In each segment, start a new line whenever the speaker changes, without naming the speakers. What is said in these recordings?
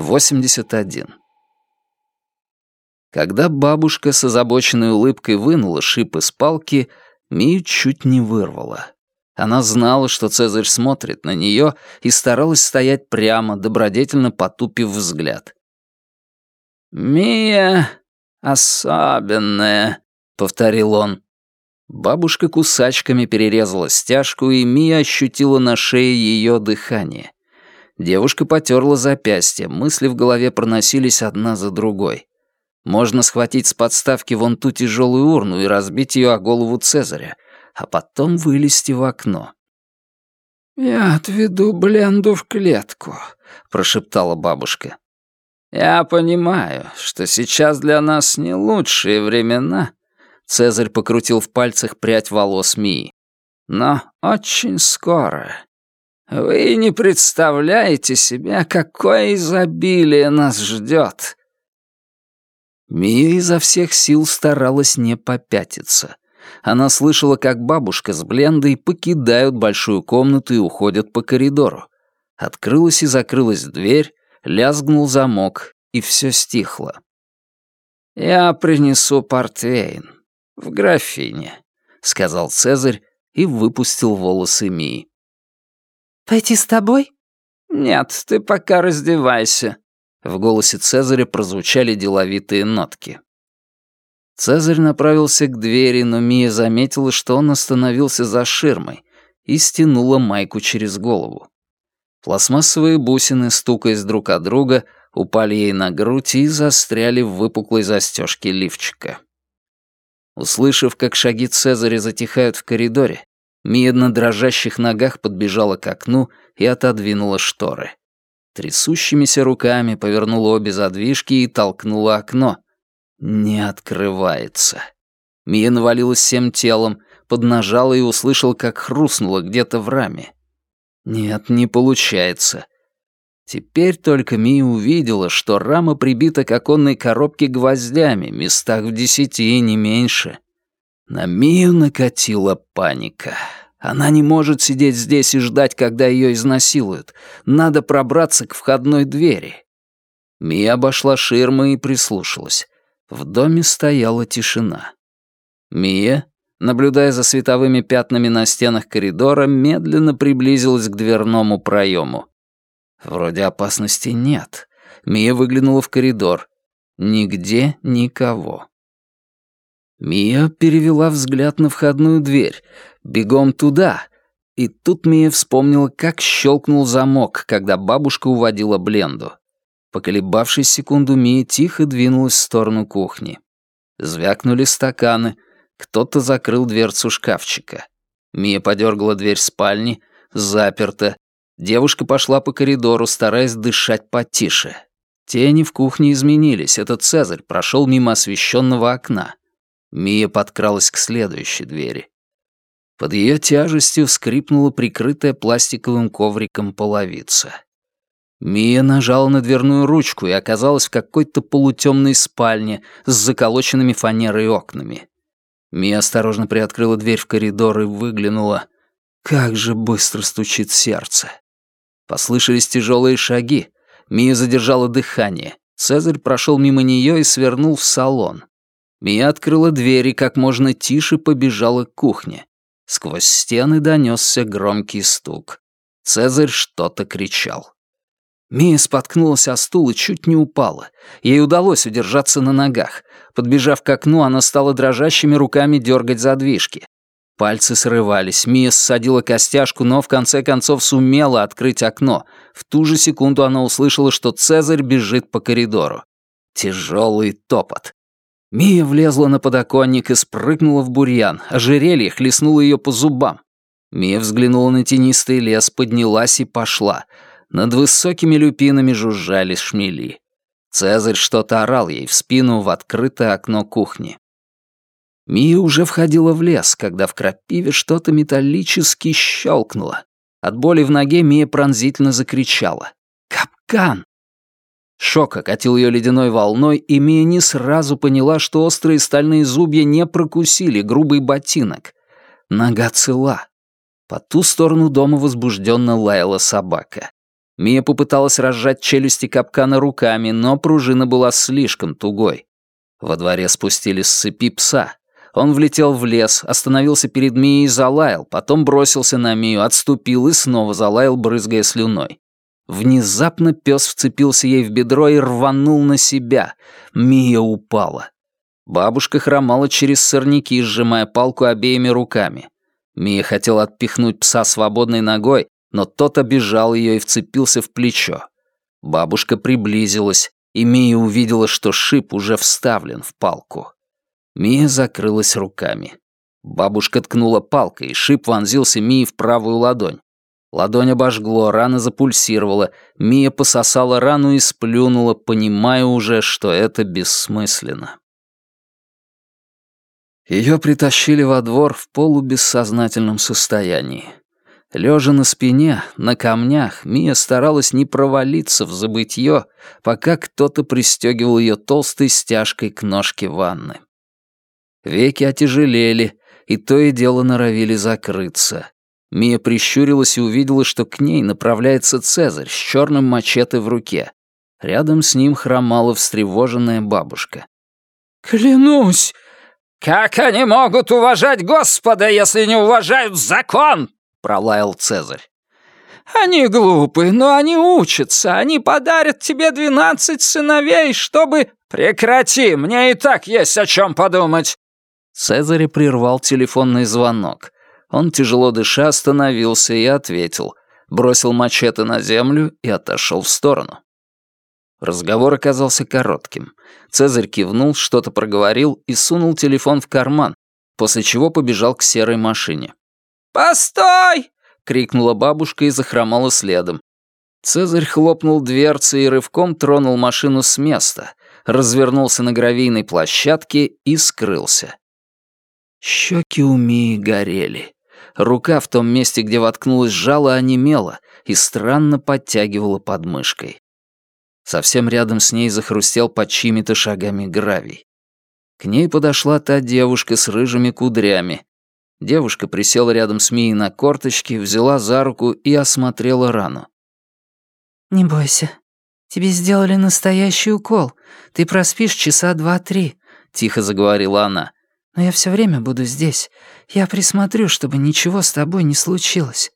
81. Когда бабушка с озабоченной улыбкой вынула шип из палки, Мию чуть не вырвала. Она знала, что Цезарь смотрит на нее, и старалась стоять прямо, добродетельно потупив взгляд. «Мия особенная», — повторил он. Бабушка кусачками перерезала стяжку, и Мия ощутила на шее ее дыхание. Девушка потерла запястье, мысли в голове проносились одна за другой. Можно схватить с подставки вон ту тяжелую урну и разбить ее о голову Цезаря, а потом вылезти в окно. «Я отведу Бленду в клетку», — прошептала бабушка. «Я понимаю, что сейчас для нас не лучшие времена», — Цезарь покрутил в пальцах прядь волос Мии. «Но очень скоро вы не представляете себе, какое изобилие нас ждет. Мия изо всех сил старалась не попятиться. Она слышала, как бабушка с Блендой покидают большую комнату и уходят по коридору. Открылась и закрылась дверь, лязгнул замок, и все стихло. «Я принесу портвейн в графине», — сказал Цезарь и выпустил волосы Мии.
«Пойти с тобой?»
«Нет, ты пока раздевайся». В голосе Цезаря прозвучали деловитые нотки. Цезарь направился к двери, но Мия заметила, что он остановился за ширмой и стянула майку через голову. Пластмассовые бусины, стукаясь друг от друга, упали ей на грудь и застряли в выпуклой застежке лифчика. Услышав, как шаги Цезаря затихают в коридоре, Мия на дрожащих ногах подбежала к окну и отодвинула шторы. Трясущимися руками повернула обе задвижки и толкнула окно. Не открывается. Мия навалилась всем телом, поднажала и услышала, как хрустнуло где-то в раме. Нет, не получается. Теперь только Мия увидела, что рама прибита к оконной коробке гвоздями, местах в десяти, не меньше. На Мию накатила паника. Она не может сидеть здесь и ждать, когда ее изнасилуют. Надо пробраться к входной двери. Мия обошла ширмы и прислушалась. В доме стояла тишина. Мия, наблюдая за световыми пятнами на стенах коридора, медленно приблизилась к дверному проему. Вроде опасности нет. Мия выглянула в коридор. Нигде никого. Мия перевела взгляд на входную дверь. Бегом туда. И тут Мия вспомнила, как щелкнул замок, когда бабушка уводила Бленду. Поколебавшись секунду, Мия тихо двинулась в сторону кухни. Звякнули стаканы. Кто-то закрыл дверцу шкафчика. Мия подергала дверь спальни. Заперта. Девушка пошла по коридору, стараясь дышать потише. Тени в кухне изменились. Этот Цезарь прошел мимо освещенного окна. Мия подкралась к следующей двери. Под ее тяжестью скрипнула прикрытая пластиковым ковриком половица. Мия нажала на дверную ручку и оказалась в какой-то полутемной спальне с заколоченными фанерой окнами. Мия осторожно приоткрыла дверь в коридор и выглянула. Как же быстро стучит сердце. Послышались тяжелые шаги. Мия задержала дыхание. Цезарь прошел мимо нее и свернул в салон. Мия открыла дверь и как можно тише побежала к кухне. Сквозь стены донесся громкий стук. Цезарь что-то кричал. Мия споткнулась о стул и чуть не упала. Ей удалось удержаться на ногах. Подбежав к окну, она стала дрожащими руками дергать задвижки. Пальцы срывались, Мия ссадила костяшку, но в конце концов сумела открыть окно. В ту же секунду она услышала, что Цезарь бежит по коридору. Тяжелый топот. Мия влезла на подоконник и спрыгнула в бурьян. Ожерелье хлестнуло ее по зубам. Мия взглянула на тенистый лес, поднялась и пошла. Над высокими люпинами жужжали шмели. Цезарь что-то орал ей в спину в открытое окно кухни. Мия уже входила в лес, когда в крапиве что-то металлически щелкнуло. От боли в ноге Мия пронзительно закричала. «Капкан!» Шок окатил ее ледяной волной, и Мия не сразу поняла, что острые стальные зубья не прокусили грубый ботинок. Нога цела. По ту сторону дома возбужденно лаяла собака. Мия попыталась разжать челюсти капкана руками, но пружина была слишком тугой. Во дворе спустили с цепи пса. Он влетел в лес, остановился перед Мией и залаял, потом бросился на Мию, отступил и снова залаял, брызгая слюной. Внезапно пес вцепился ей в бедро и рванул на себя. Мия упала. Бабушка хромала через сорняки, сжимая палку обеими руками. Мия хотела отпихнуть пса свободной ногой, но тот обижал ее и вцепился в плечо. Бабушка приблизилась, и Мия увидела, что шип уже вставлен в палку. Мия закрылась руками. Бабушка ткнула палкой, и шип вонзился Мии в правую ладонь. Ладонь обожгло, рана запульсировала. Мия пососала рану и сплюнула, понимая уже, что это бессмысленно. Ее притащили во двор в полубессознательном состоянии. Лежа на спине, на камнях, Мия старалась не провалиться в забытье, пока кто-то пристегивал ее толстой стяжкой к ножке ванны. Веки отяжелели, и то и дело норовили закрыться. Мия прищурилась и увидела, что к ней направляется Цезарь с черным мачете в руке. Рядом с ним хромала встревоженная бабушка.
«Клянусь!» «Как они могут уважать Господа, если не уважают закон?» — пролаял Цезарь. «Они глупы, но они учатся. Они подарят тебе двенадцать сыновей, чтобы...» «Прекрати, мне и так есть о чем подумать!»
Цезарь прервал телефонный звонок. Он, тяжело дыша, остановился и ответил. Бросил мачете на землю и отошел в сторону. Разговор оказался коротким. Цезарь кивнул, что-то проговорил и сунул телефон в карман, после чего побежал к серой машине.
«Постой!» — крикнула бабушка и захромала следом.
Цезарь хлопнул дверцей и рывком тронул машину с места, развернулся на гравийной площадке и скрылся. Щеки у Мии горели. Рука в том месте, где воткнулась жало, онемела и странно подтягивала подмышкой. Совсем рядом с ней захрустел под чьими-то шагами гравий. К ней подошла та девушка с рыжими кудрями. Девушка присела рядом с Мией на корточки, взяла за руку и осмотрела рану.
«Не бойся. Тебе сделали настоящий укол. Ты проспишь часа два-три», — тихо заговорила она. «Но я все время буду здесь. Я присмотрю, чтобы ничего с тобой не случилось».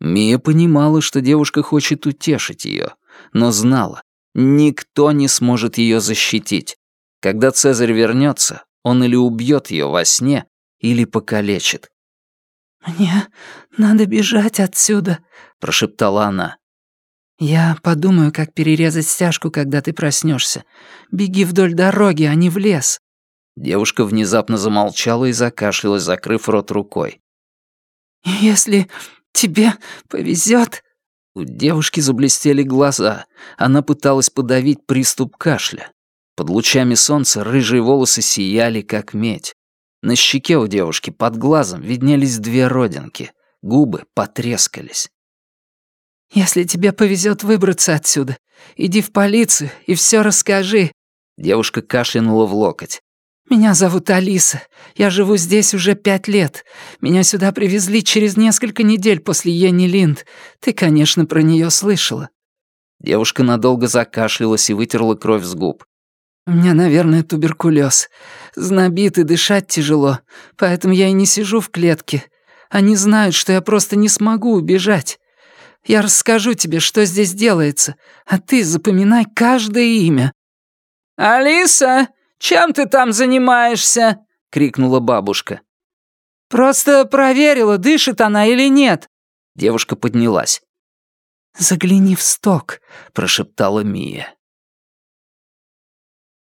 Мия понимала, что девушка хочет утешить ее, но знала, никто не сможет ее защитить. Когда Цезарь вернется, он или убьет ее во сне, или покалечит.
«Мне надо бежать отсюда», — прошептала она. «Я подумаю, как перерезать стяжку, когда ты проснешься. Беги вдоль дороги, а не в лес».
Девушка внезапно замолчала и закашлялась, закрыв рот рукой.
«Если тебе повезет,
у девушки заблестели глаза. Она пыталась подавить приступ кашля. Под лучами солнца рыжие волосы сияли, как медь. На щеке у девушки под глазом виднелись две родинки. Губы потрескались.
«Если тебе повезет выбраться отсюда, иди в полицию и все расскажи».
Девушка кашлянула в локоть.
«Меня зовут Алиса. Я живу здесь уже пять лет. Меня сюда привезли через несколько недель после Йенни Линд. Ты, конечно, про нее слышала».
Девушка надолго закашлялась и вытерла кровь с губ.
«У меня, наверное, туберкулез. Знобит и дышать тяжело, поэтому я и не сижу в клетке. Они знают, что я просто не смогу убежать. Я расскажу тебе, что здесь делается, а ты запоминай каждое имя».
«Алиса!» Чем ты там занимаешься?» — крикнула бабушка.
«Просто проверила, дышит она или нет».
Девушка поднялась.
«Загляни в сток», — прошептала Мия.